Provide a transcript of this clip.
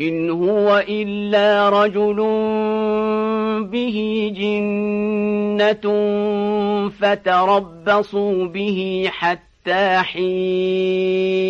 إن هو إلا رجل به جنة فتربصوا به حتى حين